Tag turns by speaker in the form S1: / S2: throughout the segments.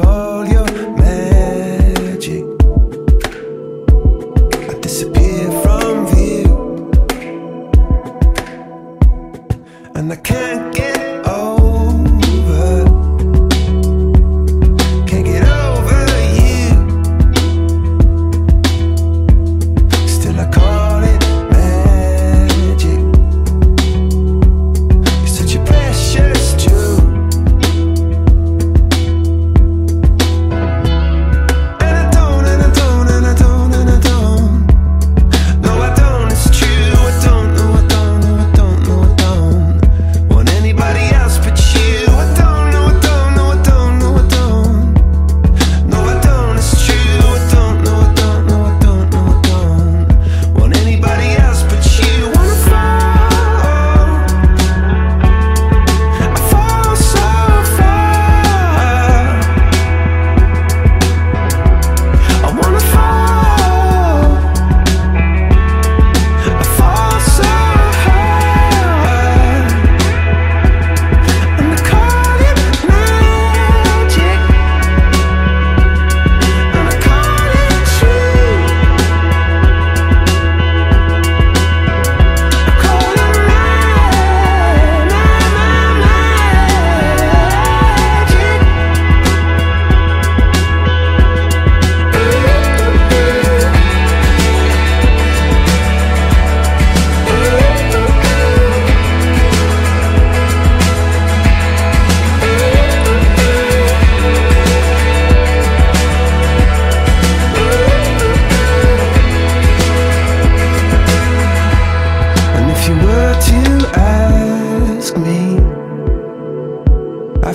S1: of all your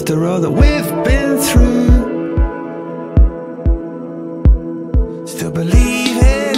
S1: after all that we've been through. Still believe it.